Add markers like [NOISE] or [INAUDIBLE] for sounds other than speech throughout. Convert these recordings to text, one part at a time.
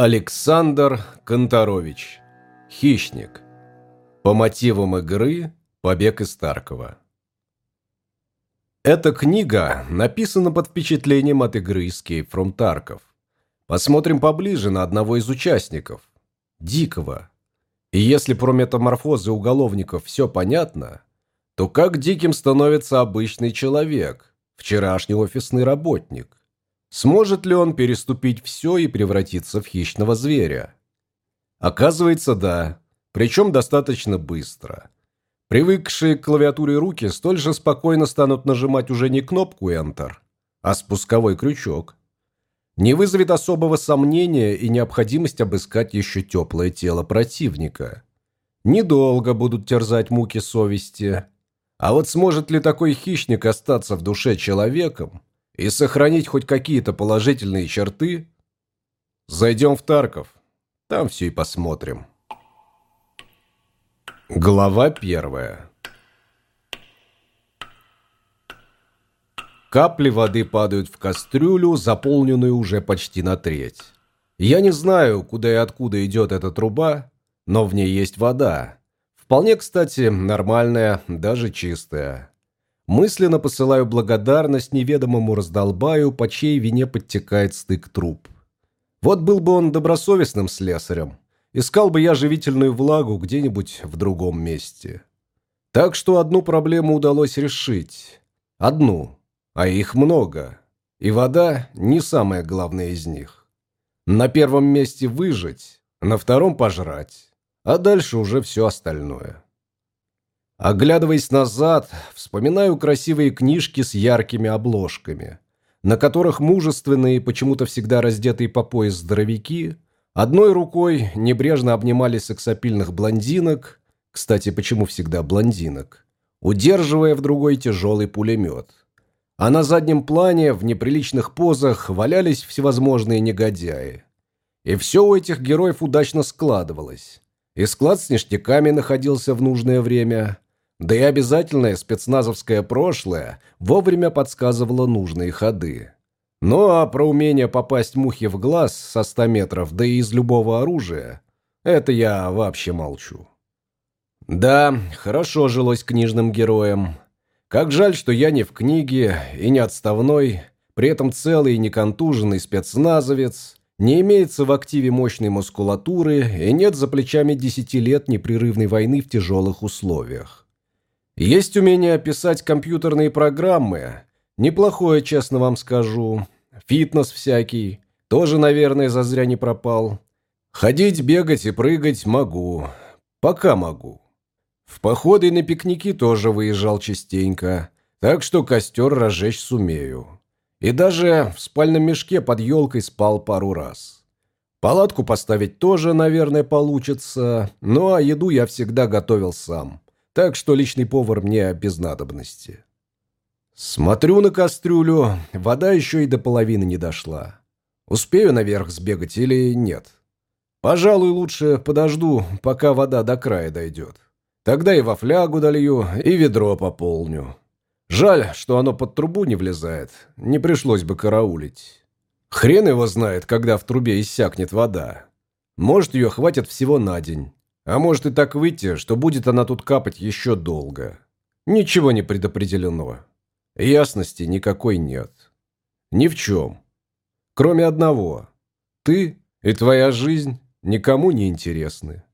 Александр Конторович. Хищник. По мотивам игры «Побег из Таркова». Эта книга написана под впечатлением от игры Escape from Tarkov. Посмотрим поближе на одного из участников. Дикого. И если про метаморфозы уголовников все понятно, то как диким становится обычный человек, вчерашний офисный работник? Сможет ли он переступить все и превратиться в хищного зверя? Оказывается, да, причем достаточно быстро. Привыкшие к клавиатуре руки столь же спокойно станут нажимать уже не кнопку Enter, а спусковой крючок. Не вызовет особого сомнения и необходимость обыскать еще теплое тело противника. Недолго будут терзать муки совести. А вот сможет ли такой хищник остаться в душе человеком, и сохранить хоть какие-то положительные черты, зайдем в Тарков. Там все и посмотрим. Глава первая. Капли воды падают в кастрюлю, заполненную уже почти на треть. Я не знаю, куда и откуда идет эта труба, но в ней есть вода. Вполне, кстати, нормальная, даже чистая. Мысленно посылаю благодарность неведомому раздолбаю, по чьей вине подтекает стык труб. Вот был бы он добросовестным слесарем, искал бы я живительную влагу где-нибудь в другом месте. Так что одну проблему удалось решить. Одну, а их много. И вода не самая главная из них. На первом месте выжить, на втором пожрать, а дальше уже все остальное. Оглядываясь назад, вспоминаю красивые книжки с яркими обложками, на которых мужественные, почему-то всегда раздетые по пояс здоровяки, одной рукой небрежно обнимали сексапильных блондинок, кстати, почему всегда блондинок, удерживая в другой тяжелый пулемет. А на заднем плане в неприличных позах валялись всевозможные негодяи. И все у этих героев удачно складывалось. И склад с ништяками находился в нужное время – да и обязательное спецназовское прошлое вовремя подсказывало нужные ходы. Ну а про умение попасть мухе в глаз со 100 метров, да и из любого оружия, это я вообще молчу. Да, хорошо жилось книжным героям. Как жаль, что я не в книге и не отставной, при этом целый и неконтуженный спецназовец, не имеется в активе мощной мускулатуры и нет за плечами 10 лет непрерывной войны в тяжелых условиях. Есть умение писать компьютерные программы. Неплохое, честно вам скажу. Фитнес всякий. Тоже, наверное, зазря не пропал. Ходить, бегать и прыгать могу. Пока могу. В походы и на пикники тоже выезжал частенько. Так что костер разжечь сумею. И даже в спальном мешке под елкой спал пару раз. Палатку поставить тоже, наверное, получится. Ну а еду я всегда готовил сам так что личный повар мне без надобности. Смотрю на кастрюлю, вода еще и до половины не дошла. Успею наверх сбегать или нет? Пожалуй, лучше подожду, пока вода до края дойдет. Тогда и во флягу долью, и ведро пополню. Жаль, что оно под трубу не влезает, не пришлось бы караулить. Хрен его знает, когда в трубе иссякнет вода. Может, ее хватит всего на день. А может и так выйти, что будет она тут капать еще долго. Ничего не предопределенного. Ясности никакой нет. Ни в чем. Кроме одного. Ты и твоя жизнь никому не интересны.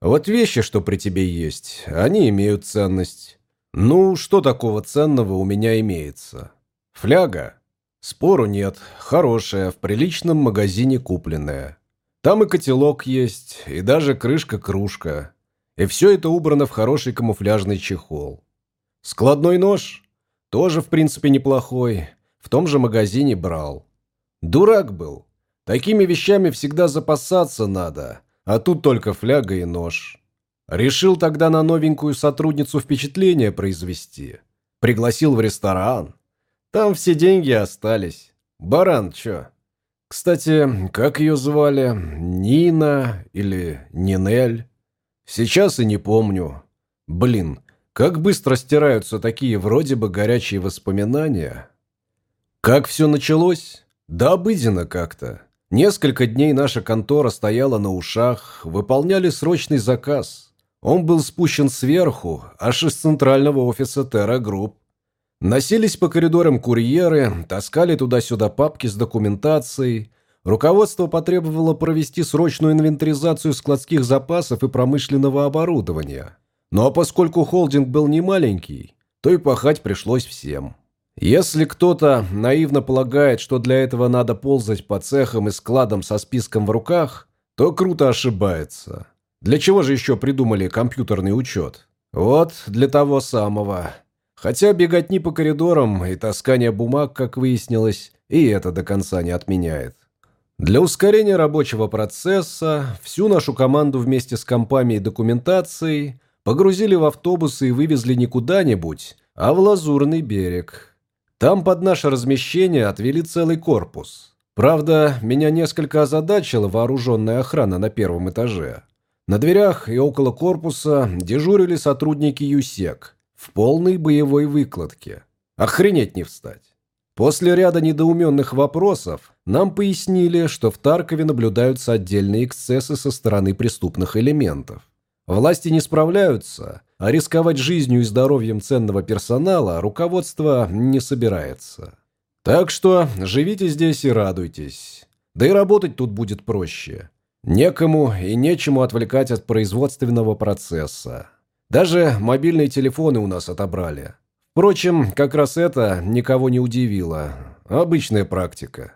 Вот вещи, что при тебе есть, они имеют ценность. Ну, что такого ценного у меня имеется? Фляга? Спору нет. Хорошая, в приличном магазине купленная. Там и котелок есть, и даже крышка-кружка. И все это убрано в хороший камуфляжный чехол. Складной нож? Тоже, в принципе, неплохой. В том же магазине брал. Дурак был. Такими вещами всегда запасаться надо, а тут только фляга и нож. Решил тогда на новенькую сотрудницу впечатление произвести. Пригласил в ресторан. Там все деньги остались. Баран, чё? Кстати, как ее звали? Нина или Нинель? Сейчас и не помню. Блин, как быстро стираются такие вроде бы горячие воспоминания. Как все началось? Да обыденно как-то. Несколько дней наша контора стояла на ушах, выполняли срочный заказ. Он был спущен сверху, аж из центрального офиса Terra Group. Носились по коридорам курьеры, таскали туда-сюда папки с документацией. Руководство потребовало провести срочную инвентаризацию складских запасов и промышленного оборудования. Но поскольку холдинг был не маленький, то и пахать пришлось всем. Если кто-то наивно полагает, что для этого надо ползать по цехам и складам со списком в руках, то круто ошибается. Для чего же еще придумали компьютерный учет? Вот для того самого. Хотя бегать не по коридорам и таскание бумаг, как выяснилось, и это до конца не отменяет. Для ускорения рабочего процесса всю нашу команду вместе с компами и документацией погрузили в автобусы и вывезли не куда-нибудь, а в Лазурный берег – там под наше размещение отвели целый корпус. Правда, меня несколько озадачила вооруженная охрана на первом этаже. На дверях и около корпуса дежурили сотрудники ЮСЕК в полной боевой выкладке. Охренеть не встать. После ряда недоуменных вопросов нам пояснили, что в Таркове наблюдаются отдельные эксцессы со стороны преступных элементов. Власти не справляются, а рисковать жизнью и здоровьем ценного персонала руководство не собирается. Так что живите здесь и радуйтесь. Да и работать тут будет проще. Некому и нечему отвлекать от производственного процесса. Даже мобильные телефоны у нас отобрали. Впрочем, как раз это никого не удивило. Обычная практика.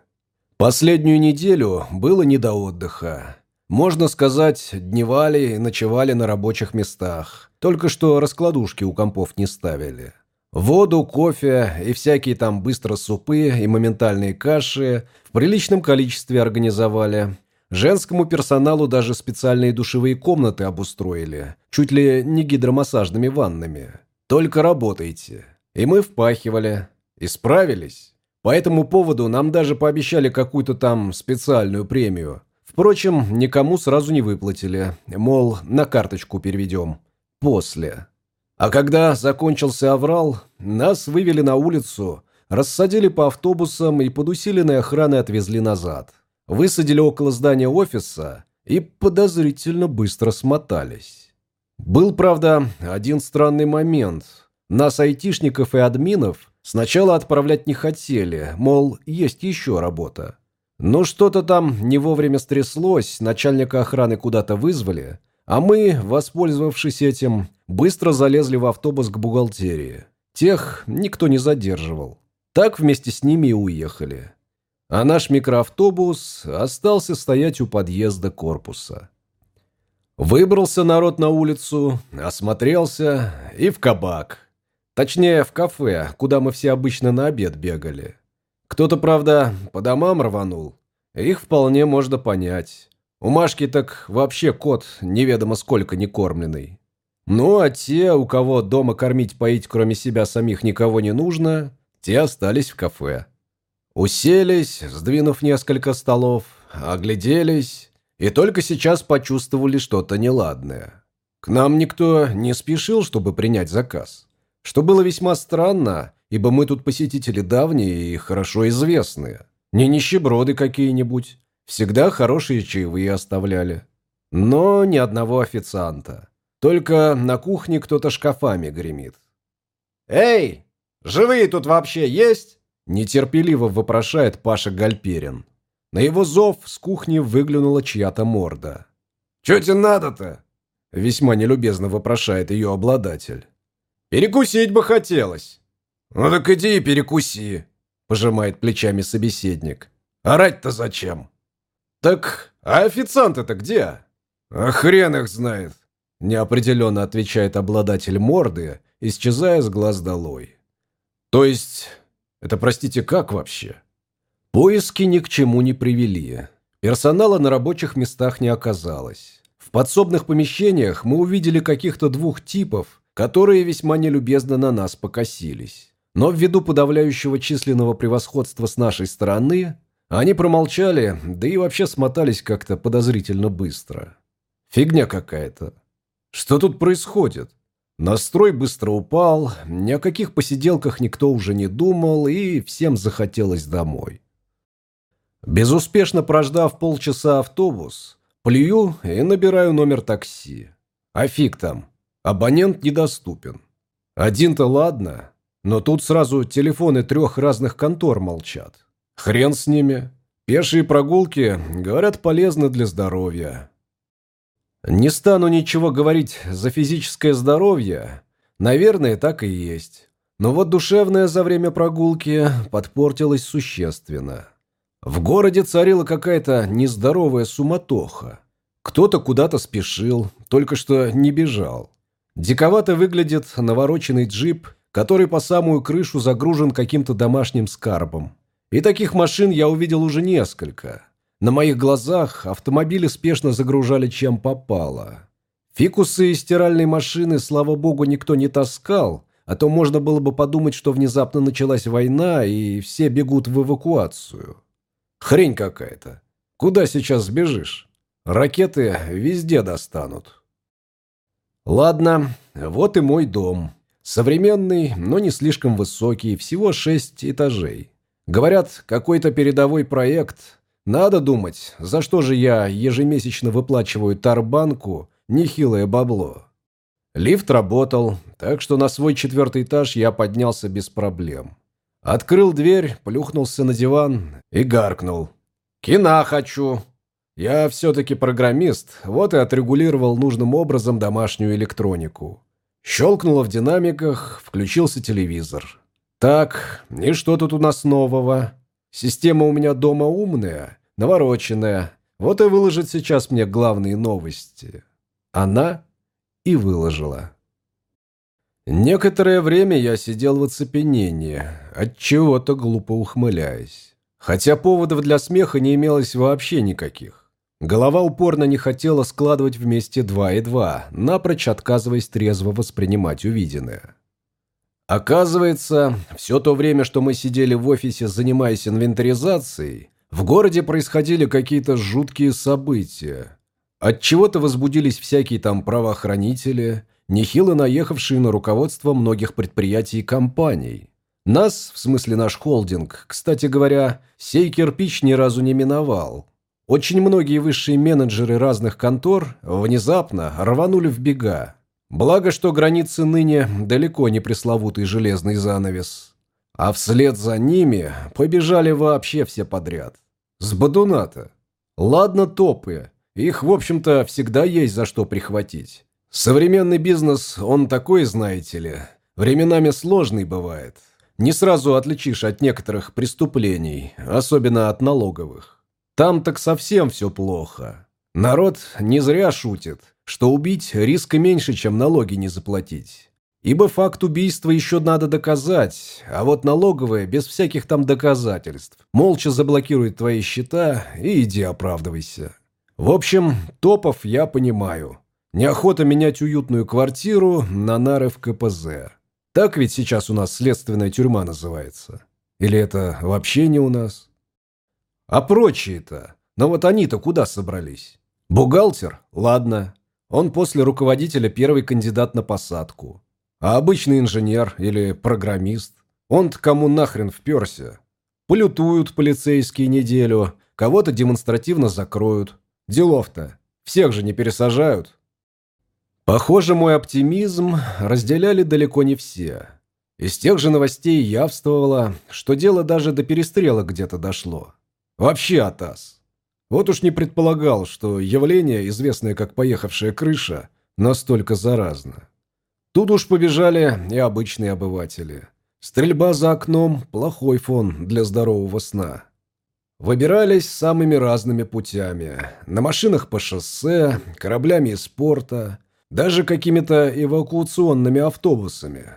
Последнюю неделю было не до отдыха. Можно сказать, дневали и ночевали на рабочих местах. Только что раскладушки у компов не ставили. Воду, кофе и всякие там быстро супы и моментальные каши в приличном количестве организовали. Женскому персоналу даже специальные душевые комнаты обустроили, чуть ли не гидромассажными ваннами. Только работайте. И мы впахивали. И справились. По этому поводу нам даже пообещали какую-то там специальную премию – Впрочем, никому сразу не выплатили, мол, на карточку переведем. После. А когда закончился аврал, нас вывели на улицу, рассадили по автобусам и под усиленной охраной отвезли назад. Высадили около здания офиса и подозрительно быстро смотались. Был, правда, один странный момент. Нас, айтишников и админов, сначала отправлять не хотели, мол, есть еще работа. Но что-то там не вовремя стряслось, начальника охраны куда-то вызвали, а мы, воспользовавшись этим, быстро залезли в автобус к бухгалтерии. Тех никто не задерживал. Так вместе с ними и уехали. А наш микроавтобус остался стоять у подъезда корпуса. Выбрался народ на улицу, осмотрелся и в кабак. Точнее, в кафе, куда мы все обычно на обед бегали. Кто-то, правда, по домам рванул. Их вполне можно понять. У Машки так вообще кот неведомо сколько не кормленный. Ну, а те, у кого дома кормить-поить кроме себя самих никого не нужно, те остались в кафе. Уселись, сдвинув несколько столов, огляделись и только сейчас почувствовали что-то неладное. К нам никто не спешил, чтобы принять заказ. Что было весьма странно, ибо мы тут посетители давние и хорошо известные. Не нищеброды какие-нибудь. Всегда хорошие чаевые оставляли. Но ни одного официанта. Только на кухне кто-то шкафами гремит. «Эй, живые тут вообще есть?» Нетерпеливо вопрошает Паша Гальперин. На его зов с кухни выглянула чья-то морда. «Чё тебе надо-то?» Весьма нелюбезно вопрошает ее обладатель. «Перекусить бы хотелось». «Ну так иди и перекуси», – пожимает плечами собеседник. «Орать-то зачем?» «Так, а официанты-то где?» «А хрен их знает», – неопределенно отвечает обладатель морды, исчезая с глаз долой. «То есть, это, простите, как вообще?» Поиски ни к чему не привели. Персонала на рабочих местах не оказалось. В подсобных помещениях мы увидели каких-то двух типов, которые весьма нелюбезно на нас покосились. Но ввиду подавляющего численного превосходства с нашей стороны, они промолчали, да и вообще смотались как-то подозрительно быстро. Фигня какая-то. Что тут происходит? Настрой быстро упал, ни о каких посиделках никто уже не думал, и всем захотелось домой. Безуспешно прождав полчаса автобус, плюю и набираю номер такси. А фиг там, абонент недоступен. Один-то ладно, но тут сразу телефоны трех разных контор молчат. Хрен с ними. Пешие прогулки, говорят, полезны для здоровья. Не стану ничего говорить за физическое здоровье. Наверное, так и есть. Но вот душевное за время прогулки подпортилось существенно. В городе царила какая-то нездоровая суматоха. Кто-то куда-то спешил, только что не бежал. Диковато выглядит навороченный джип, который по самую крышу загружен каким-то домашним скарбом. И таких машин я увидел уже несколько. На моих глазах автомобили спешно загружали чем попало. Фикусы и стиральные машины, слава богу, никто не таскал, а то можно было бы подумать, что внезапно началась война, и все бегут в эвакуацию. Хрень какая-то. Куда сейчас сбежишь? Ракеты везде достанут. Ладно, вот и мой дом. Современный, но не слишком высокий, всего шесть этажей. Говорят, какой-то передовой проект. Надо думать, за что же я ежемесячно выплачиваю Тарбанку нехилое бабло. Лифт работал, так что на свой четвертый этаж я поднялся без проблем. Открыл дверь, плюхнулся на диван и гаркнул. «Кина хочу!» Я все-таки программист, вот и отрегулировал нужным образом домашнюю электронику. Щелкнуло в динамиках, включился телевизор. Так, и что тут у нас нового? Система у меня дома умная, навороченная. Вот и выложит сейчас мне главные новости. Она и выложила. Некоторое время я сидел в оцепенении, от чего то глупо ухмыляясь. Хотя поводов для смеха не имелось вообще никаких. Голова упорно не хотела складывать вместе два и два, напрочь отказываясь трезво воспринимать увиденное. Оказывается, все то время, что мы сидели в офисе, занимаясь инвентаризацией, в городе происходили какие-то жуткие события. От чего то возбудились всякие там правоохранители, нехило наехавшие на руководство многих предприятий и компаний. Нас, в смысле наш холдинг, кстати говоря, сей кирпич ни разу не миновал – очень многие высшие менеджеры разных контор внезапно рванули в бега. Благо, что границы ныне далеко не пресловутый железный занавес. А вслед за ними побежали вообще все подряд. С Бадуната. Ладно топы, их, в общем-то, всегда есть за что прихватить. Современный бизнес, он такой, знаете ли, временами сложный бывает. Не сразу отличишь от некоторых преступлений, особенно от налоговых. Там так совсем все плохо. Народ не зря шутит, что убить риска меньше, чем налоги не заплатить. Ибо факт убийства еще надо доказать, а вот налоговая без всяких там доказательств молча заблокирует твои счета и иди оправдывайся. В общем, топов я понимаю. Неохота менять уютную квартиру на нары в КПЗ. Так ведь сейчас у нас следственная тюрьма называется. Или это вообще не у нас? А прочие-то? Но вот они-то куда собрались? Бухгалтер? Ладно. Он после руководителя первый кандидат на посадку. А обычный инженер или программист? Он-то кому нахрен вперся? Полютуют полицейские неделю, кого-то демонстративно закроют. Делов-то. Всех же не пересажают. Похоже, мой оптимизм разделяли далеко не все. Из тех же новостей явствовало, что дело даже до перестрелок где-то дошло. Вообще атас. Вот уж не предполагал, что явление, известное как поехавшая крыша, настолько заразно. Тут уж побежали и обычные обыватели. Стрельба за окном – плохой фон для здорового сна. Выбирались самыми разными путями. На машинах по шоссе, кораблями из порта, даже какими-то эвакуационными автобусами.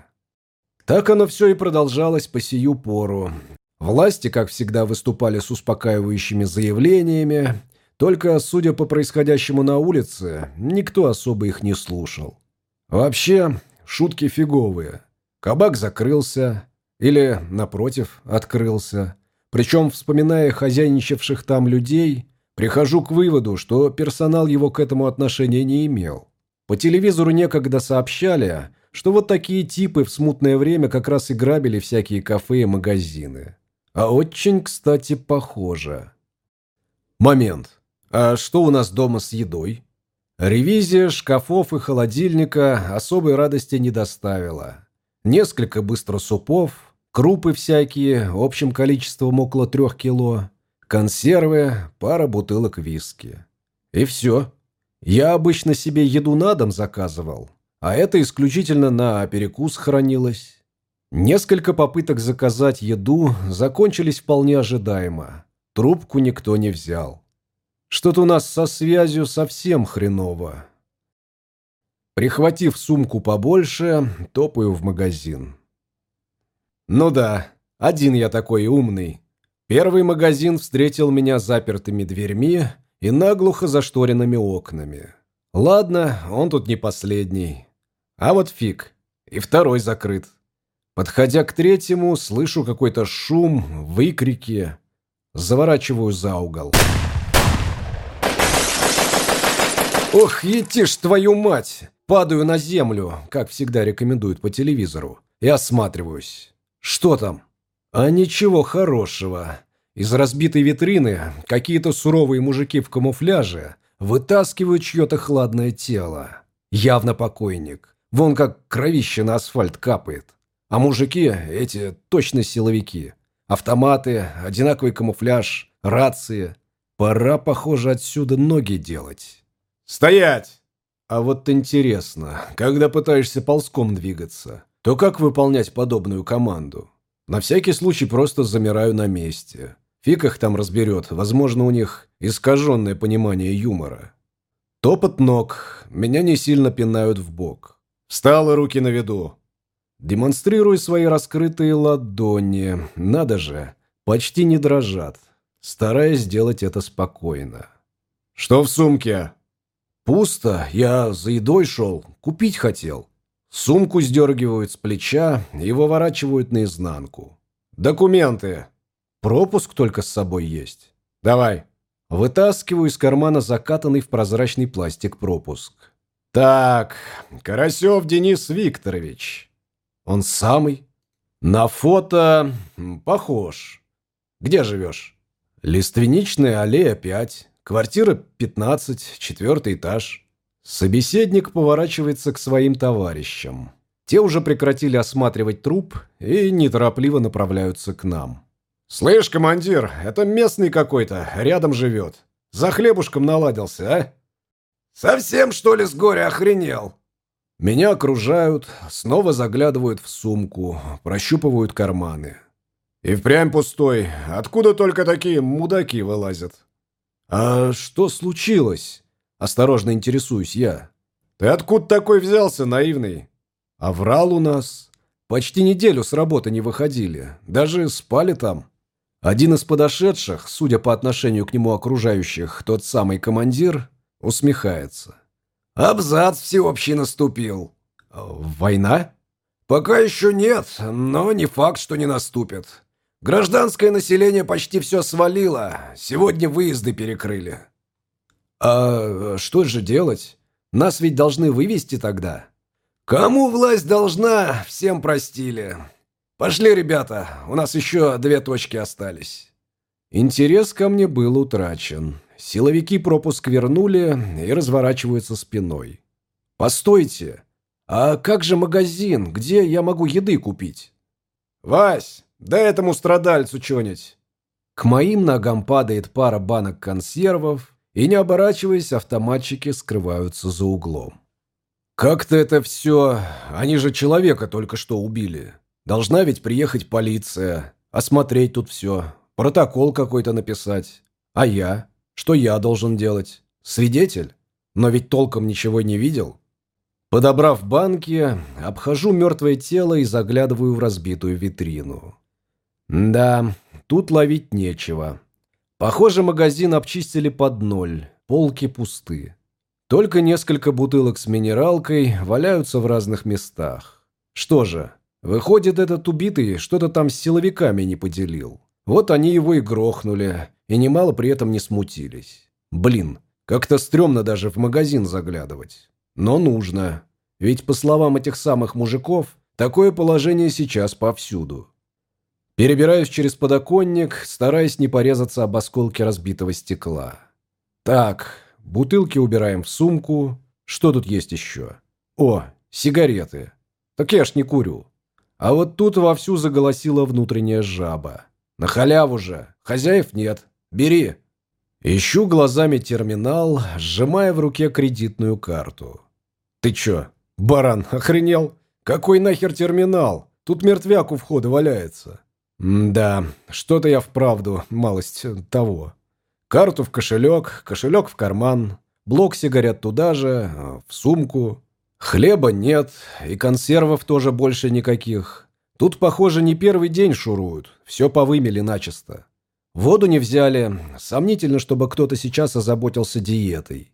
Так оно все и продолжалось по сию пору, Власти, как всегда, выступали с успокаивающими заявлениями, только, судя по происходящему на улице, никто особо их не слушал. Вообще, шутки фиговые. Кабак закрылся, или, напротив, открылся. Причем, вспоминая хозяйничавших там людей, прихожу к выводу, что персонал его к этому отношения не имел. По телевизору некогда сообщали, что вот такие типы в смутное время как раз и грабили всякие кафе и магазины. А очень, кстати, похоже. Момент. А что у нас дома с едой? Ревизия шкафов и холодильника особой радости не доставила. Несколько быстро супов, крупы всякие, общим количеством около трех кило, консервы, пара бутылок виски. И все. Я обычно себе еду на дом заказывал, а это исключительно на перекус хранилось. Несколько попыток заказать еду закончились вполне ожидаемо. Трубку никто не взял. Что-то у нас со связью совсем хреново. Прихватив сумку побольше, топаю в магазин. Ну да, один я такой умный. Первый магазин встретил меня запертыми дверьми и наглухо зашторенными окнами. Ладно, он тут не последний. А вот фиг. И второй закрыт. Подходя к третьему, слышу какой-то шум, выкрики. Заворачиваю за угол. Ох, етишь твою мать! Падаю на землю, как всегда рекомендуют по телевизору, и осматриваюсь. Что там? А ничего хорошего. Из разбитой витрины какие-то суровые мужики в камуфляже вытаскивают чье-то хладное тело. Явно покойник. Вон как кровище на асфальт капает. А мужики эти точно силовики. Автоматы, одинаковый камуфляж, рации. Пора, похоже, отсюда ноги делать. «Стоять!» А вот интересно, когда пытаешься ползком двигаться, то как выполнять подобную команду? На всякий случай просто замираю на месте. Фиг их там разберет, возможно, у них искаженное понимание юмора. Топот ног, меня не сильно пинают в бок. Встал руки на виду. Демонстрирую свои раскрытые ладони. Надо же, почти не дрожат, стараясь сделать это спокойно. «Что в сумке?» «Пусто. Я за едой шел. Купить хотел». Сумку сдергивают с плеча и выворачивают наизнанку. «Документы!» «Пропуск только с собой есть». «Давай». Вытаскиваю из кармана закатанный в прозрачный пластик пропуск. «Так, Карасев Денис Викторович». «Он самый?» «На фото... похож. Где живешь?» «Лиственничная аллея 5. Квартира 15, четвертый этаж. Собеседник поворачивается к своим товарищам. Те уже прекратили осматривать труп и неторопливо направляются к нам. «Слышь, командир, это местный какой-то, рядом живет. За хлебушком наладился, а?» «Совсем, что ли, с горя охренел?» Меня окружают, снова заглядывают в сумку, прощупывают карманы. «И впрямь пустой. Откуда только такие мудаки вылазят?» «А что случилось?» – осторожно интересуюсь я. «Ты откуда такой взялся, наивный?» «А врал у нас. Почти неделю с работы не выходили. Даже спали там». Один из подошедших, судя по отношению к нему окружающих, тот самый командир, усмехается. «Абзац всеобщий наступил». «Война?» «Пока еще нет, но не факт, что не наступит. Гражданское население почти все свалило. Сегодня выезды перекрыли. А что же делать? Нас ведь должны вывести тогда. Кому власть должна, всем простили. Пошли, ребята, у нас еще две точки остались. Интерес ко мне был утрачен. Силовики пропуск вернули и разворачиваются спиной. «Постойте! А как же магазин? Где я могу еды купить?» «Вась, да этому страдальцу что-нибудь. К моим ногам падает пара банок консервов, и, не оборачиваясь, автоматчики скрываются за углом. Как-то это все... Они же человека только что убили. Должна ведь приехать полиция, осмотреть тут все, протокол какой-то написать. А я? Что я должен делать? Свидетель? Но ведь толком ничего не видел. Подобрав банки, обхожу мертвое тело и заглядываю в разбитую витрину. Да, тут ловить нечего. Похоже, магазин обчистили под ноль, полки пусты. Только несколько бутылок с минералкой валяются в разных местах. Что же, выходит, этот убитый что-то там с силовиками не поделил. Вот они его и грохнули, и немало при этом не смутились. Блин, как-то стрёмно даже в магазин заглядывать. Но нужно. Ведь, по словам этих самых мужиков, такое положение сейчас повсюду. Перебираюсь через подоконник, стараясь не порезаться об осколки разбитого стекла. Так, бутылки убираем в сумку. Что тут есть еще? О, сигареты. Так я ж не курю. А вот тут вовсю заголосила внутренняя жаба. На халяву же. Хозяев нет. Бери. Ищу глазами терминал, сжимая в руке кредитную карту. Ты чё, баран, [LAUGHS] охренел? Какой нахер терминал? Тут мертвяк у входа валяется. да, что-то я вправду малость того. Карту в кошелек, кошелек в карман, блок сигарет туда же, в сумку. Хлеба нет, и консервов тоже больше никаких. Тут, похоже, не первый день шуруют, все повымели начисто. Воду не взяли, сомнительно, чтобы кто-то сейчас озаботился диетой.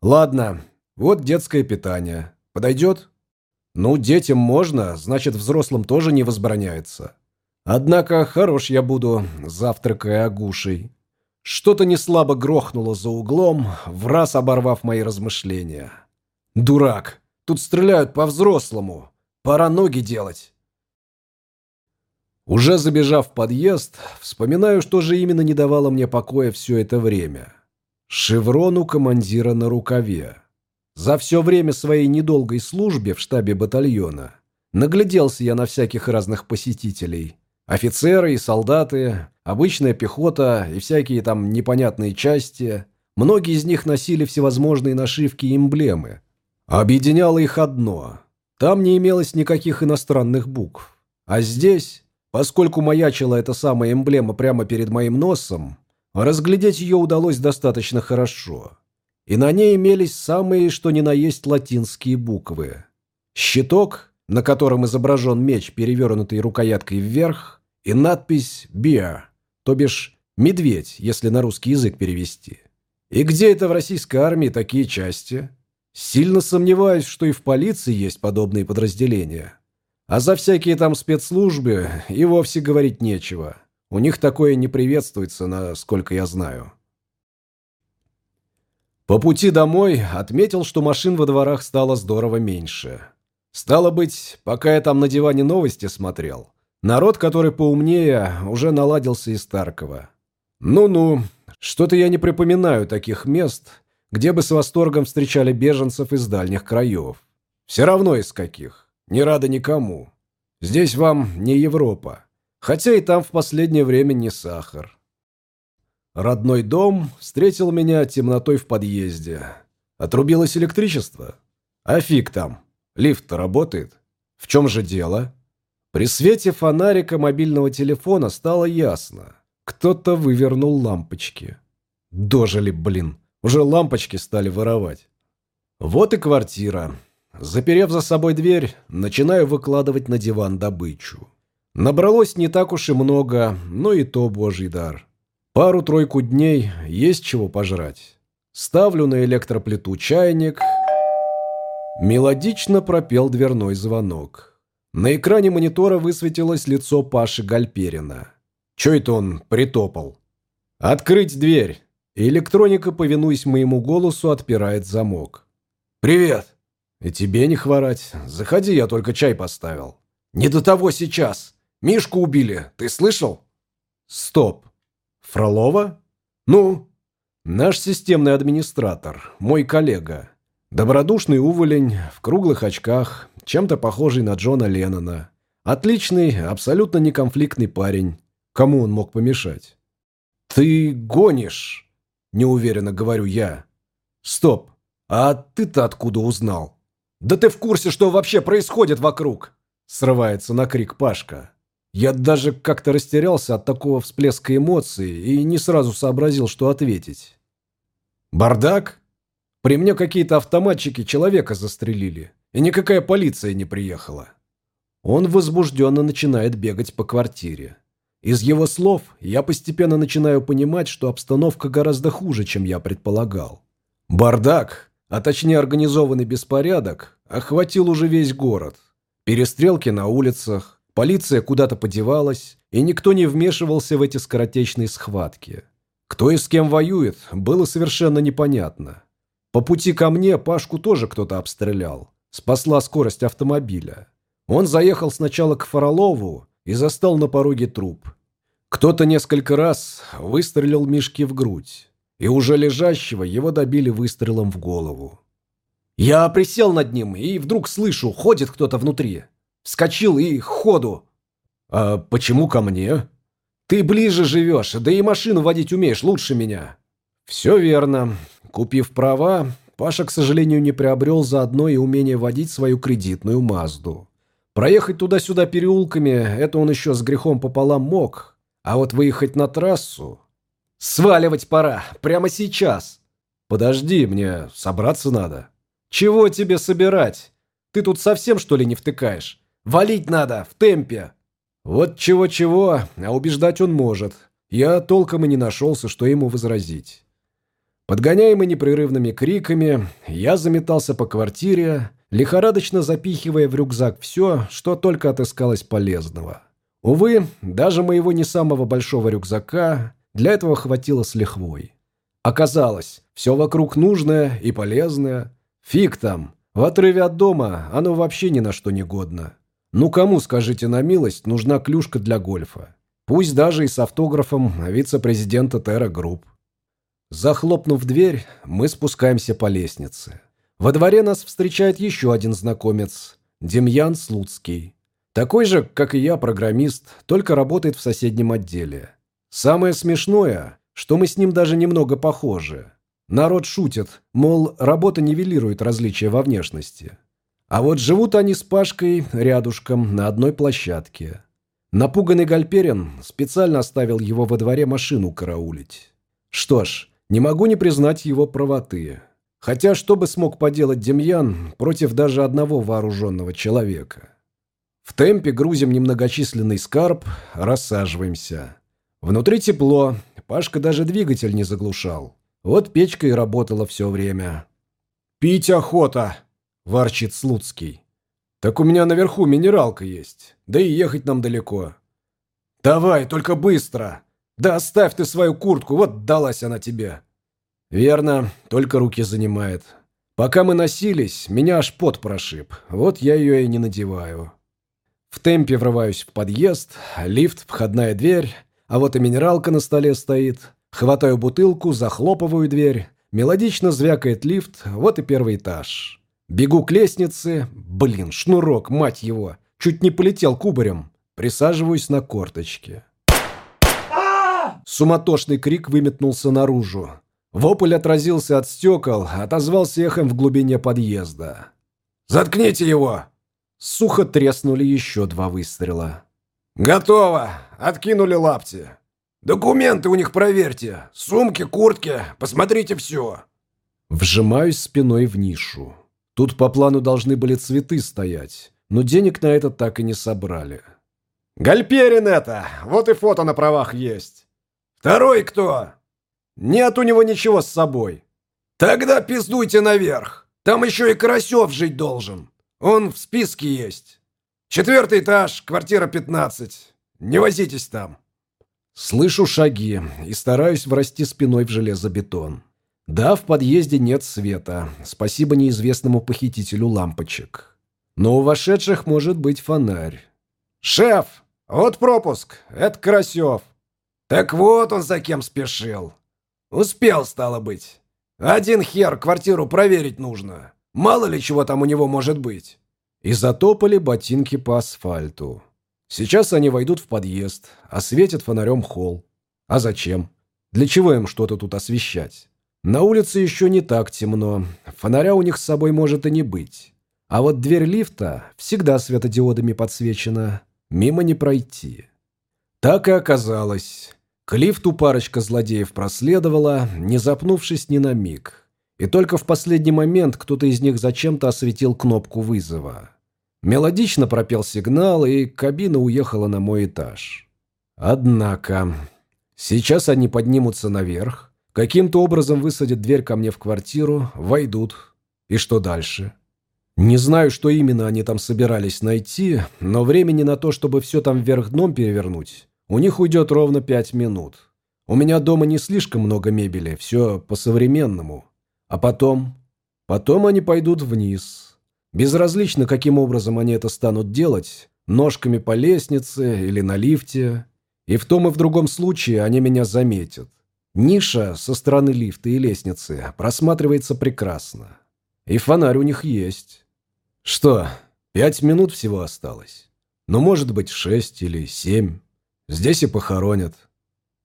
Ладно, вот детское питание. Подойдет? Ну, детям можно, значит, взрослым тоже не возбраняется. Однако хорош я буду, завтракая огушей. Что-то неслабо грохнуло за углом, в раз оборвав мои размышления. Дурак, тут стреляют по-взрослому. Пора ноги делать. Уже забежав в подъезд, вспоминаю, что же именно не давало мне покоя все это время. Шеврон у командира на рукаве. За все время своей недолгой службе в штабе батальона нагляделся я на всяких разных посетителей. Офицеры и солдаты, обычная пехота и всякие там непонятные части. Многие из них носили всевозможные нашивки и эмблемы. Объединяло их одно. Там не имелось никаких иностранных букв. А здесь, поскольку маячила эта самая эмблема прямо перед моим носом, разглядеть ее удалось достаточно хорошо и на ней имелись самые что ни на есть латинские буквы. Щиток, на котором изображен меч, перевернутый рукояткой вверх, и надпись «Bear», то бишь «медведь», если на русский язык перевести. И где это в российской армии такие части? Сильно сомневаюсь, что и в полиции есть подобные подразделения. А за всякие там спецслужбы и вовсе говорить нечего. У них такое не приветствуется, насколько я знаю. По пути домой отметил, что машин во дворах стало здорово меньше. Стало быть, пока я там на диване новости смотрел, народ, который поумнее, уже наладился из Старкова. Ну-ну, что-то я не припоминаю таких мест, где бы с восторгом встречали беженцев из дальних краев. Все равно из каких. Не рада никому. Здесь вам не Европа. Хотя и там в последнее время не сахар. Родной дом встретил меня темнотой в подъезде. Отрубилось электричество? А фиг там. лифт работает. В чем же дело? При свете фонарика мобильного телефона стало ясно. Кто-то вывернул лампочки. Дожили, блин. Уже лампочки стали воровать. Вот и квартира. Заперев за собой дверь, начинаю выкладывать на диван добычу. Набралось не так уж и много, но и то божий дар. Пару-тройку дней есть чего пожрать. Ставлю на электроплиту чайник. Мелодично пропел дверной звонок. На экране монитора высветилось лицо Паши Гальперина. Чё это он притопал? «Открыть дверь!» Электроника, повинуясь моему голосу, отпирает замок. «Привет!» «И тебе не хворать. Заходи, я только чай поставил». «Не до того сейчас. Мишку убили, ты слышал?» «Стоп. Фролова? Ну? Наш системный администратор, мой коллега. Добродушный уволень, в круглых очках, чем-то похожий на Джона Леннона. Отличный, абсолютно неконфликтный парень. Кому он мог помешать? «Ты гонишь!» – неуверенно говорю я. «Стоп! А ты-то откуда узнал?» «Да ты в курсе, что вообще происходит вокруг?» – срывается на крик Пашка. Я даже как-то растерялся от такого всплеска эмоций и не сразу сообразил, что ответить. «Бардак? При мне какие-то автоматчики человека застрелили, и никакая полиция не приехала». Он возбужденно начинает бегать по квартире. Из его слов я постепенно начинаю понимать, что обстановка гораздо хуже, чем я предполагал. Бардак, а точнее организованный беспорядок, охватил уже весь город. Перестрелки на улицах, Полиция куда-то подевалась, и никто не вмешивался в эти скоротечные схватки. Кто и с кем воюет, было совершенно непонятно. По пути ко мне Пашку тоже кто-то обстрелял. Спасла скорость автомобиля. Он заехал сначала к Фролову и застал на пороге труп. Кто-то несколько раз выстрелил Мишки в грудь, и уже лежащего его добили выстрелом в голову. Я присел над ним и вдруг слышу, ходит кто-то внутри. Вскочил и ходу. «А почему ко мне?» «Ты ближе живешь, да и машину водить умеешь лучше меня». «Все верно. Купив права, Паша, к сожалению, не приобрел заодно и умение водить свою кредитную Мазду. Проехать туда-сюда переулками – это он еще с грехом пополам мог, а вот выехать на трассу… Сваливать пора, прямо сейчас. Подожди, мне собраться надо. Чего тебе собирать? Ты тут совсем, что ли, не втыкаешь? Валить надо, в темпе. Вот чего-чего, а убеждать он может. Я толком и не нашелся, что ему возразить. Подгоняемый непрерывными криками, я заметался по квартире, лихорадочно запихивая в рюкзак все, что только отыскалось полезного. Увы, даже моего не самого большого рюкзака для этого хватило с лихвой. Оказалось, все вокруг нужное и полезное. Фиг там, в отрыве от дома оно вообще ни на что не годно. Ну кому, скажите на милость, нужна клюшка для гольфа? Пусть даже и с автографом вице-президента Терра Групп. Захлопнув дверь, мы спускаемся по лестнице. Во дворе нас встречает еще один знакомец – Демьян Слуцкий. Такой же, как и я, программист, только работает в соседнем отделе. Самое смешное, что мы с ним даже немного похожи. Народ шутит, мол, работа нивелирует различия во внешности. А вот живут они с Пашкой рядышком на одной площадке. Напуганный Гальперин специально оставил его во дворе машину караулить. Что ж, не могу не признать его правоты. Хотя что бы смог поделать Демьян против даже одного вооруженного человека? В темпе грузим немногочисленный скарб, рассаживаемся. Внутри тепло, Пашка даже двигатель не заглушал. Вот печка и работала все время. «Пить охота!» – ворчит Слуцкий. «Так у меня наверху минералка есть, да и ехать нам далеко». «Давай, только быстро!» «Да оставь ты свою куртку, вот далась она тебе!» «Верно, только руки занимает. Пока мы носились, меня аж пот прошиб. Вот я ее и не надеваю». В темпе врываюсь в подъезд, лифт, входная дверь, а вот и минералка на столе стоит. Хватаю бутылку, захлопываю дверь. Мелодично звякает лифт, вот и первый этаж. Бегу к лестнице. Блин, шнурок, мать его. Чуть не полетел кубарем. Присаживаюсь на корточке. Суматошный крик выметнулся наружу. Вопль отразился от стекол, отозвался эхом в глубине подъезда. «Заткните его!» Сухо треснули еще два выстрела. «Готово! Откинули лапти. Документы у них проверьте. Сумки, куртки. Посмотрите все». Вжимаюсь спиной в нишу. Тут по плану должны были цветы стоять, но денег на это так и не собрали. «Гальперин это! Вот и фото на правах есть!» Второй кто? Нет у него ничего с собой. Тогда пиздуйте наверх. Там еще и Карасев жить должен. Он в списке есть. Четвертый этаж, квартира 15. Не возитесь там. Слышу шаги и стараюсь врасти спиной в железобетон. Да, в подъезде нет света. Спасибо неизвестному похитителю лампочек. Но у вошедших может быть фонарь. «Шеф, вот пропуск. Это Карасев. Так вот он за кем спешил. Успел, стало быть. Один хер, квартиру проверить нужно. Мало ли чего там у него может быть. И затопали ботинки по асфальту. Сейчас они войдут в подъезд, осветят фонарем холл. А зачем? Для чего им что-то тут освещать? На улице еще не так темно. Фонаря у них с собой может и не быть. А вот дверь лифта всегда светодиодами подсвечена. Мимо не пройти. Так и оказалось. К лифту парочка злодеев проследовала, не запнувшись ни на миг. И только в последний момент кто-то из них зачем-то осветил кнопку вызова. Мелодично пропел сигнал, и кабина уехала на мой этаж. Однако, сейчас они поднимутся наверх, каким-то образом высадят дверь ко мне в квартиру, войдут. И что дальше? Не знаю, что именно они там собирались найти, но времени на то, чтобы все там вверх дном перевернуть, у них уйдет ровно пять минут. У меня дома не слишком много мебели, все по-современному. А потом? Потом они пойдут вниз. Безразлично, каким образом они это станут делать, ножками по лестнице или на лифте, и в том и в другом случае они меня заметят. Ниша со стороны лифта и лестницы просматривается прекрасно. И фонарь у них есть. Что, пять минут всего осталось? Ну, может быть, шесть или семь. Здесь и похоронят.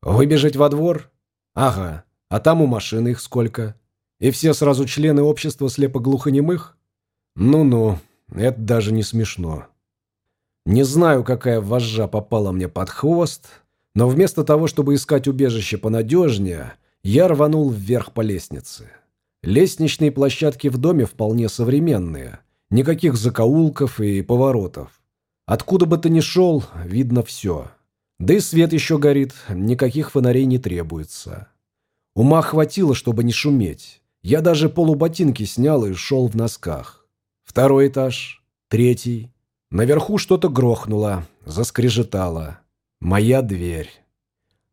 Выбежать во двор? Ага. А там у машины их сколько? И все сразу члены общества слепоглухонемых? Ну-ну, это даже не смешно. Не знаю, какая вожжа попала мне под хвост, но вместо того, чтобы искать убежище понадежнее, я рванул вверх по лестнице. Лестничные площадки в доме вполне современные. Никаких закоулков и поворотов. Откуда бы ты ни шел, видно все. Да и свет еще горит, никаких фонарей не требуется. Ума хватило, чтобы не шуметь. Я даже полуботинки снял и шел в носках. Второй этаж, третий. Наверху что-то грохнуло, заскрежетало. Моя дверь.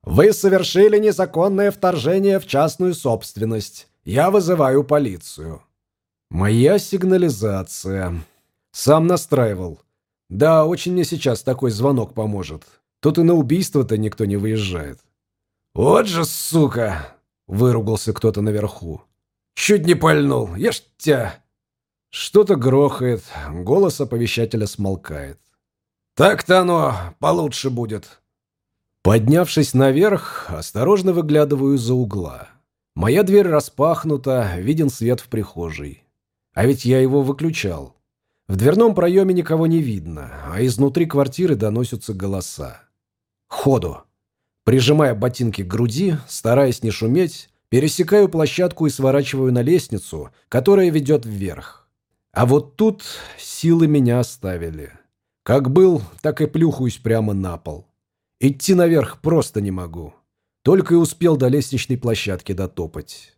«Вы совершили незаконное вторжение в частную собственность. Я вызываю полицию». «Моя сигнализация. Сам настраивал. Да, очень мне сейчас такой звонок поможет. Тут и на убийство-то никто не выезжает». «Вот же сука!» – выругался кто-то наверху. Чуть не пальнул. Ешь тебя. Что-то грохает. Голос оповещателя смолкает. Так-то оно получше будет. Поднявшись наверх, осторожно выглядываю за угла. Моя дверь распахнута, виден свет в прихожей. А ведь я его выключал. В дверном проеме никого не видно, а изнутри квартиры доносятся голоса. Ходу. Прижимая ботинки к груди, стараясь не шуметь, Пересекаю площадку и сворачиваю на лестницу, которая ведет вверх. А вот тут силы меня оставили. Как был, так и плюхаюсь прямо на пол. Идти наверх просто не могу. Только и успел до лестничной площадки дотопать.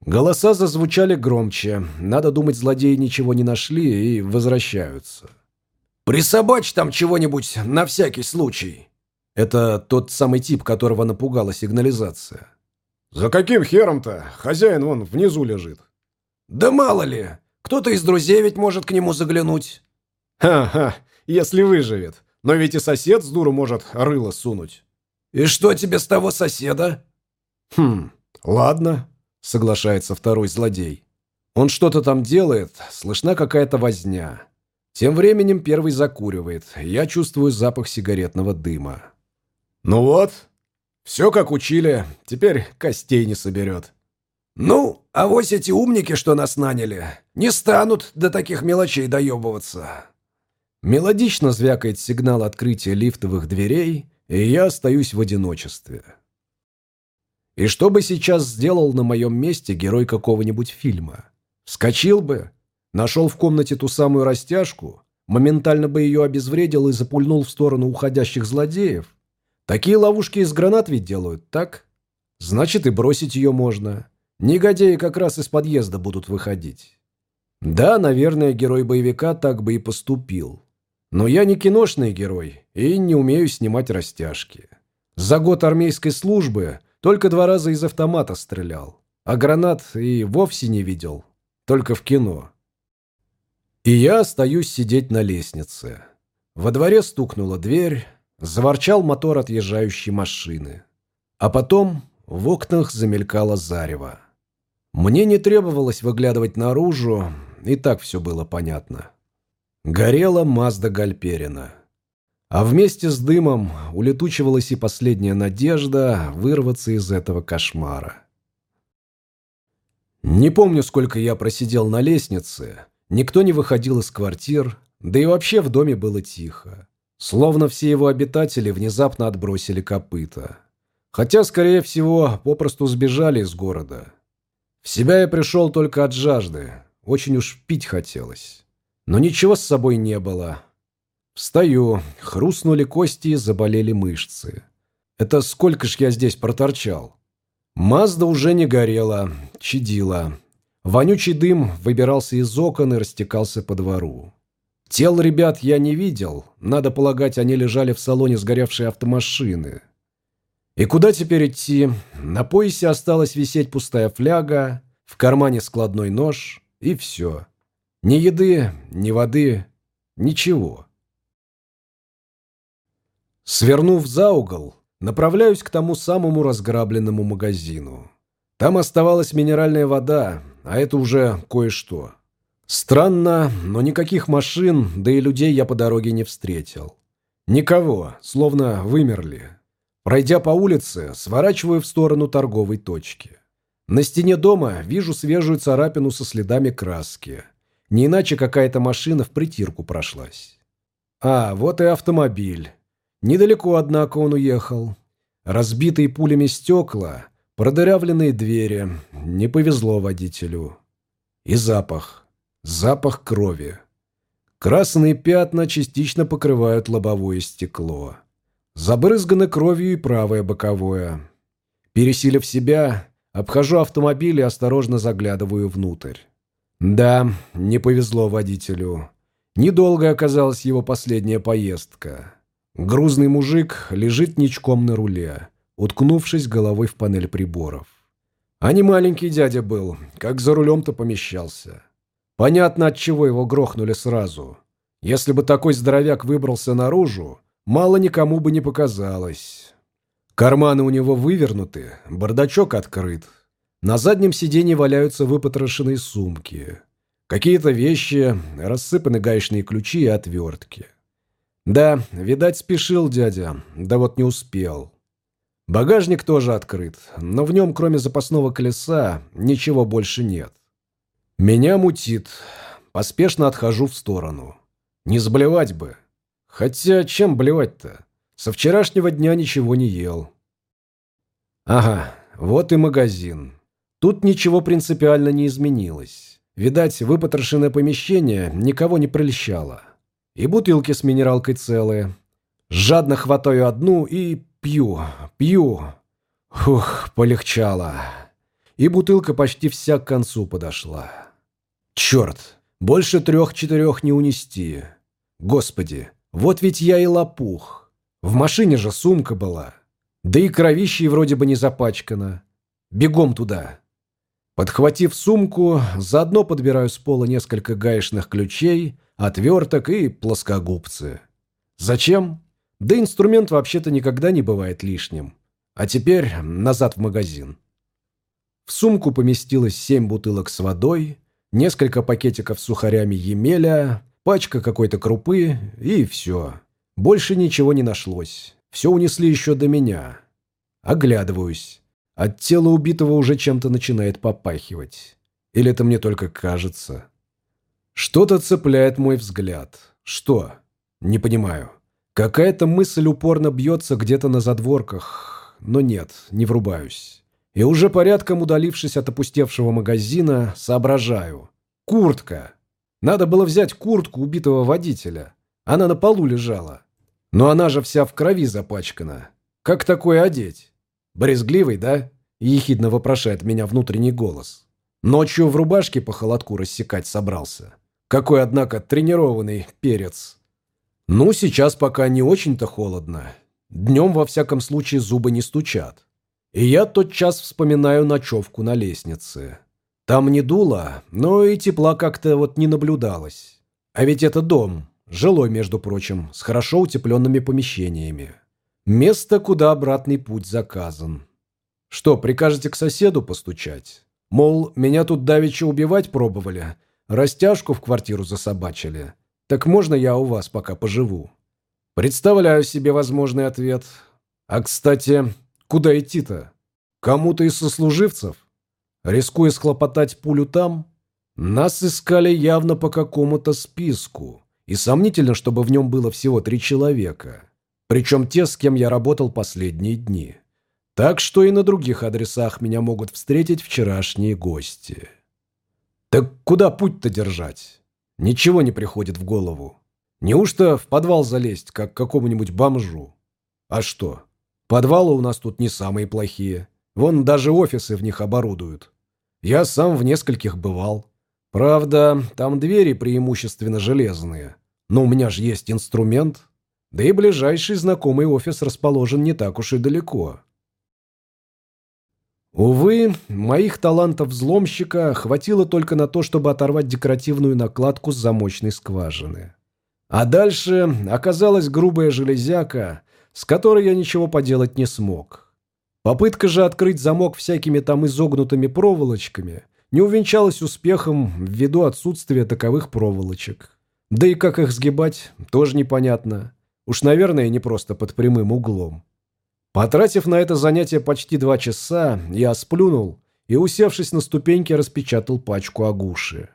Голоса зазвучали громче. Надо думать, злодеи ничего не нашли и возвращаются. «Присобачь там чего-нибудь на всякий случай!» Это тот самый тип, которого напугала сигнализация. «За каким хером-то? Хозяин вон внизу лежит». «Да мало ли! Кто-то из друзей ведь может к нему заглянуть». «Ха-ха, если выживет. Но ведь и сосед с дуру может рыло сунуть». «И что тебе с того соседа?» «Хм, ладно», — соглашается второй злодей. Он что-то там делает, слышна какая-то возня. Тем временем первый закуривает, я чувствую запах сигаретного дыма. «Ну вот, все как учили, теперь костей не соберет. Ну, а вось эти умники, что нас наняли, не станут до таких мелочей доебываться. Мелодично звякает сигнал открытия лифтовых дверей, и я остаюсь в одиночестве. И что бы сейчас сделал на моем месте герой какого-нибудь фильма? Вскочил бы, нашел в комнате ту самую растяжку, моментально бы ее обезвредил и запульнул в сторону уходящих злодеев, Такие ловушки из гранат ведь делают, так? Значит, и бросить ее можно. Негодяи как раз из подъезда будут выходить. Да, наверное, герой боевика так бы и поступил. Но я не киношный герой и не умею снимать растяжки. За год армейской службы только два раза из автомата стрелял, а гранат и вовсе не видел, только в кино. И я остаюсь сидеть на лестнице. Во дворе стукнула дверь, Заворчал мотор отъезжающей машины. А потом в окнах замелькало зарево. Мне не требовалось выглядывать наружу, и так все было понятно. Горела Мазда Гальперина. А вместе с дымом улетучивалась и последняя надежда вырваться из этого кошмара. Не помню, сколько я просидел на лестнице, никто не выходил из квартир, да и вообще в доме было тихо. Словно все его обитатели внезапно отбросили копыта. Хотя, скорее всего, попросту сбежали из города. В себя я пришел только от жажды. Очень уж пить хотелось. Но ничего с собой не было. Встаю, хрустнули кости и заболели мышцы. Это сколько ж я здесь проторчал? Мазда уже не горела, чадила. Вонючий дым выбирался из окон и растекался по двору. Тел ребят я не видел. Надо полагать, они лежали в салоне сгоревшей автомашины. И куда теперь идти? На поясе осталась висеть пустая фляга, в кармане складной нож, и все. Ни еды, ни воды, ничего. Свернув за угол, направляюсь к тому самому разграбленному магазину. Там оставалась минеральная вода, а это уже кое-что. Странно, но никаких машин, да и людей я по дороге не встретил. Никого, словно вымерли. Пройдя по улице, сворачиваю в сторону торговой точки. На стене дома вижу свежую царапину со следами краски. Не иначе какая-то машина в притирку прошлась. А, вот и автомобиль. Недалеко, однако, он уехал. Разбитые пулями стекла, продырявленные двери. Не повезло водителю. И запах. Запах крови. Красные пятна частично покрывают лобовое стекло. Забрызгано кровью и правое боковое. Пересилив себя, обхожу автомобиль и осторожно заглядываю внутрь. Да, не повезло водителю. Недолго оказалась его последняя поездка. Грузный мужик лежит ничком на руле, уткнувшись головой в панель приборов. А не маленький дядя был, как за рулем-то помещался. Понятно, от чего его грохнули сразу. Если бы такой здоровяк выбрался наружу, мало никому бы не показалось. Карманы у него вывернуты, бардачок открыт. На заднем сиденье валяются выпотрошенные сумки. Какие-то вещи, рассыпаны гаечные ключи и отвертки. Да, видать, спешил дядя, да вот не успел. Багажник тоже открыт, но в нем, кроме запасного колеса, ничего больше нет. Меня мутит. Поспешно отхожу в сторону. Не заблевать бы. Хотя, чем блевать-то? Со вчерашнего дня ничего не ел. Ага, вот и магазин. Тут ничего принципиально не изменилось. Видать, выпотрошенное помещение никого не прельщало. И бутылки с минералкой целые. Жадно хватаю одну и пью, пью. Фух, полегчало. И бутылка почти вся к концу подошла. Черт, больше трех-четырех не унести. Господи, вот ведь я и лопух. В машине же сумка была. Да и кровищей вроде бы не запачкана. Бегом туда. Подхватив сумку, заодно подбираю с пола несколько гаечных ключей – отверток и плоскогубцы. Зачем? Да инструмент вообще-то никогда не бывает лишним. А теперь назад в магазин. В сумку поместилось семь бутылок с водой, несколько пакетиков с сухарями емеля, пачка какой-то крупы и все. Больше ничего не нашлось. Все унесли еще до меня. Оглядываюсь. От тела убитого уже чем-то начинает попахивать. Или это мне только кажется? Что-то цепляет мой взгляд. Что? Не понимаю. Какая-то мысль упорно бьется где-то на задворках, но нет, не врубаюсь. И уже порядком удалившись от опустевшего магазина, соображаю. Куртка. Надо было взять куртку убитого водителя. Она на полу лежала. Но она же вся в крови запачкана. Как такое одеть? Брезгливый, да? Ехидно вопрошает меня внутренний голос. Ночью в рубашке по холодку рассекать собрался. Какой, однако, тренированный перец. Ну, сейчас пока не очень-то холодно. Днем, во всяком случае, зубы не стучат. И я тотчас вспоминаю ночевку на лестнице. Там не дуло, но и тепла как-то вот не наблюдалось. А ведь это дом, жилой, между прочим, с хорошо утепленными помещениями. Место, куда обратный путь заказан. Что, прикажете к соседу постучать? Мол, меня тут давеча убивать пробовали, Растяжку в квартиру засобачили. Так можно я у вас пока поживу? Представляю себе возможный ответ. А, кстати, куда идти-то? Кому-то из сослуживцев? Рискуя схлопотать пулю там? Нас искали явно по какому-то списку. И сомнительно, чтобы в нем было всего три человека. Причем те, с кем я работал последние дни. Так что и на других адресах меня могут встретить вчерашние гости. Так куда путь-то держать? Ничего не приходит в голову. Неужто в подвал залезть, как какому-нибудь бомжу? А что? Подвалы у нас тут не самые плохие. Вон даже офисы в них оборудуют. Я сам в нескольких бывал. Правда, там двери преимущественно железные. Но у меня же есть инструмент. Да и ближайший знакомый офис расположен не так уж и далеко. Увы, моих талантов взломщика хватило только на то, чтобы оторвать декоративную накладку с замочной скважины. А дальше оказалась грубая железяка с которой я ничего поделать не смог. Попытка же открыть замок всякими там изогнутыми проволочками не увенчалась успехом ввиду отсутствия таковых проволочек. Да и как их сгибать, тоже непонятно. Уж, наверное, не просто под прямым углом. Потратив на это занятие почти два часа, я сплюнул и, усевшись на ступеньки, распечатал пачку агуши.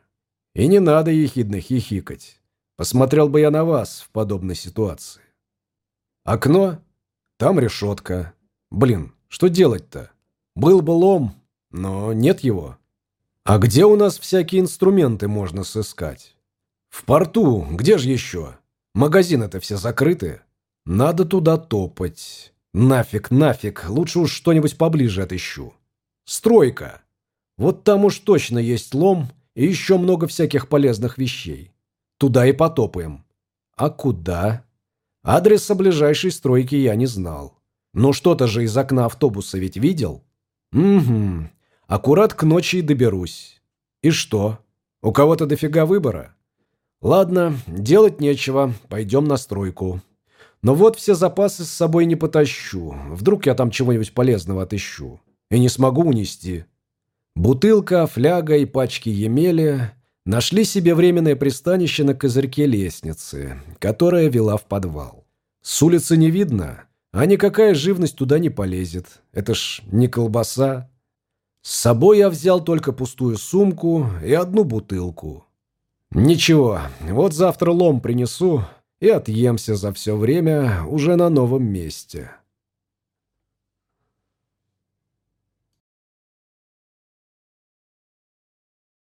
И не надо ехидно хихикать. Посмотрел бы я на вас в подобной ситуации. Окно, там решетка. Блин, что делать-то? Был бы лом, но нет его. А где у нас всякие инструменты можно сыскать? В порту, где же еще? Магазины-то все закрыты. Надо туда топать. Нафиг, нафиг, лучше уж что-нибудь поближе отыщу. Стройка. Вот там уж точно есть лом и еще много всяких полезных вещей. Туда и потопаем. А куда? Адреса ближайшей стройки я не знал. Но что-то же из окна автобуса ведь видел? Угу. Аккурат к ночи и доберусь. И что? У кого-то дофига выбора? Ладно, делать нечего, пойдем на стройку. Но вот все запасы с собой не потащу. Вдруг я там чего-нибудь полезного отыщу. И не смогу унести. Бутылка, фляга и пачки емели нашли себе временное пристанище на козырьке лестницы, которая вела в подвал. С улицы не видно, а никакая живность туда не полезет. Это ж не колбаса. С собой я взял только пустую сумку и одну бутылку. Ничего, вот завтра лом принесу и отъемся за все время уже на новом месте.